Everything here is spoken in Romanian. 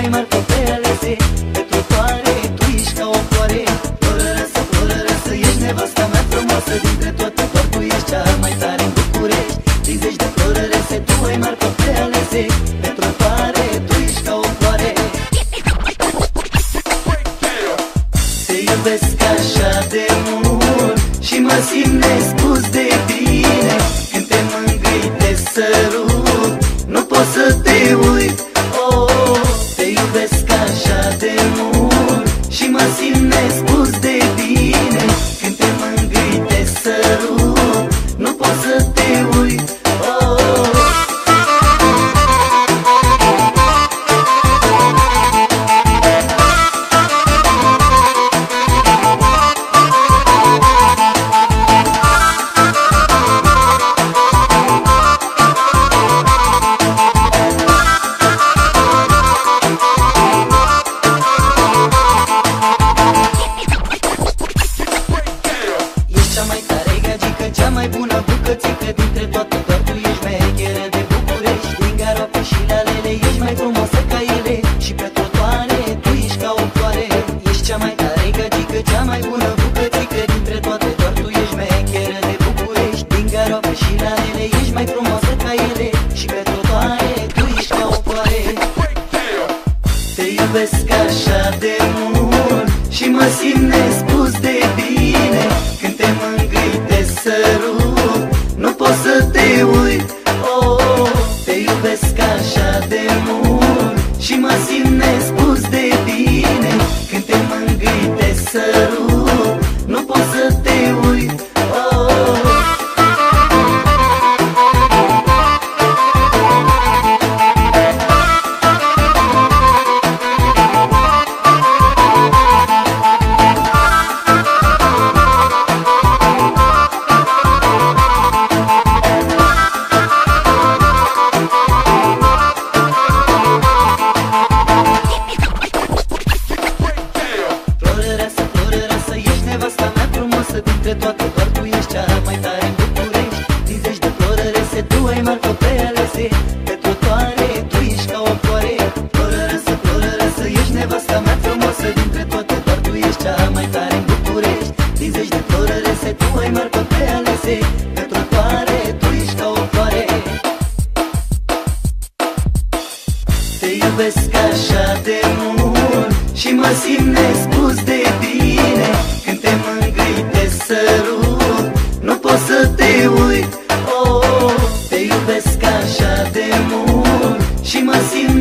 ai mari pe alese, Pe trotuare, tu ești ca o floare. Florărăsă, florărăsă, ești nevasta mea frumoasă Dintre toate doar tu ești cea mai tare în București. 30 de florărese, tu ai mari pe alese, Pe trotuare, tu ești ca o floare. Te iubesc așa de mult Și mă simt nespus de bine Când te mângâi, te sărut. mă simt nespus de bine Când te mângâi, te sărut Și lealele ești mai frumoasă ca ele. Și pe trotuare tu ești ca o floare. Ești cea mai tare gagică, cea mai bună bucățică. Dintre toate doar tu ești mecheră de București. Din garoapă și lealele ești mai frumoasă ca ele. Și pe trotuare tu ești ca o floare. Te iubesc așa de mult Și mă simt nespus de bine. Când te mângâi, te sărut. Simt nespus de bine Când te mângâi, te sărut Tu ai mai copele zi Pe trotuare, tu ești ca o floare Florărăsă, florărăsă, ești nevasta mea frumoasă Dintre toate doar tu ești cea mai tare în București. Din zeci de florărese, tu ai mai copele zi Pe trotuare, tu ești ca o floare Te iubesc așa de mult Și mă simt nespus de bine She must see.